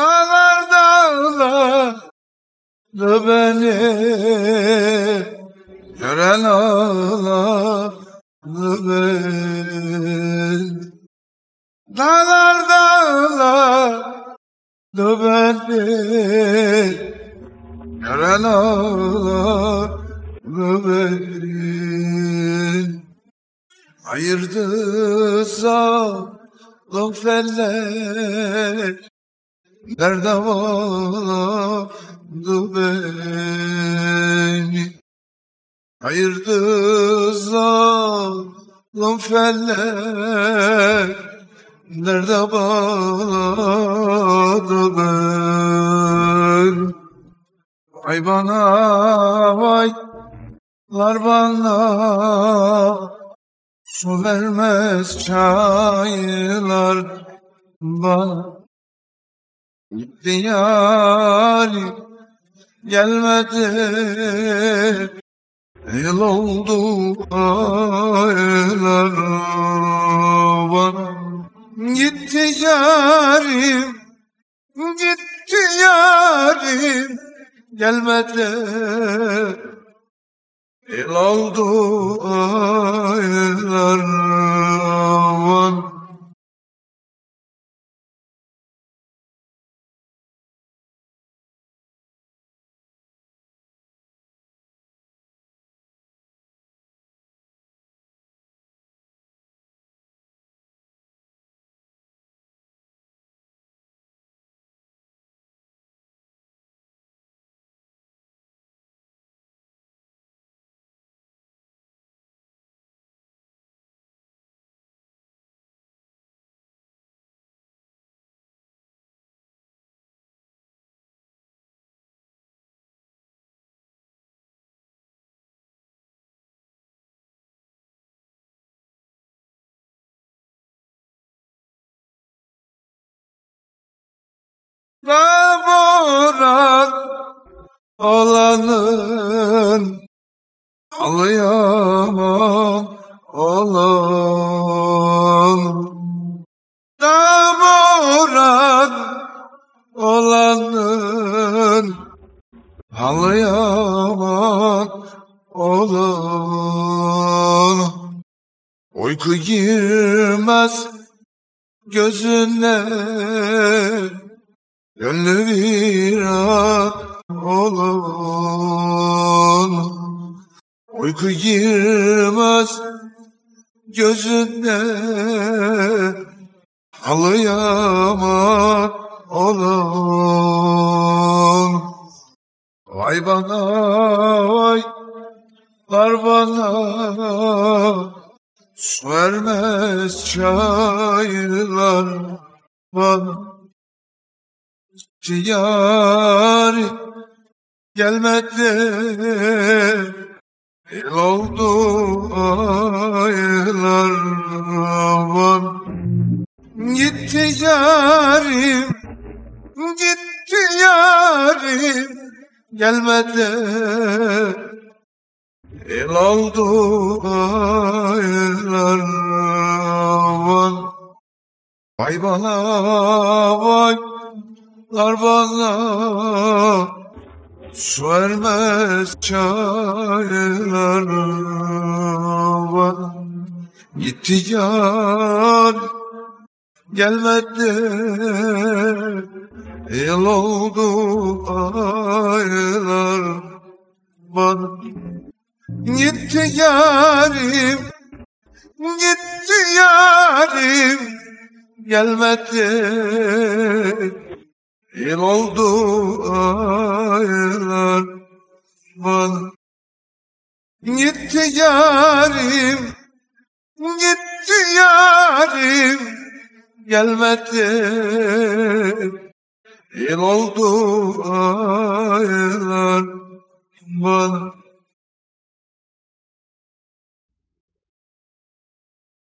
Dağlar dağlar da beni gören ağlar beni. Dağlar dağlar da beni gören ağlar beni. Ayırdı zalim feller Nerede vardı beni? Ayırdı zalim feller Nerede vardı ben Vay bana vay. Lar bana Su vermez çaylar bana Gitti yarim gelmedi. Yıl oldu aylar bana Gitti yarim gitti yarim gelmedi. Yıl oldu aylar Laboran olanın Alayamam olan Laboran olanın Alayamam olan Uyku girmez gözüne Gönlü viran olan Uyku girmez gözüne Ağlayamak olan. Vay bana vay Var bana. Su vermez çaylar bana Yar gelmedi Yıl oldu aylar var Gitti yarim Gitti yarim Gelmedi Yıl oldu aylar var Vay bana vay Lar bana su vermez çaylar bana Gitti yar gelmedi. Yıl oldu aylar. Bana Gitti yarim Gitti yarim. Gelmedi Yıl oldu aylar bana Gitti yarim Gitti yarim Gelmedi. Yıl oldu aylar bana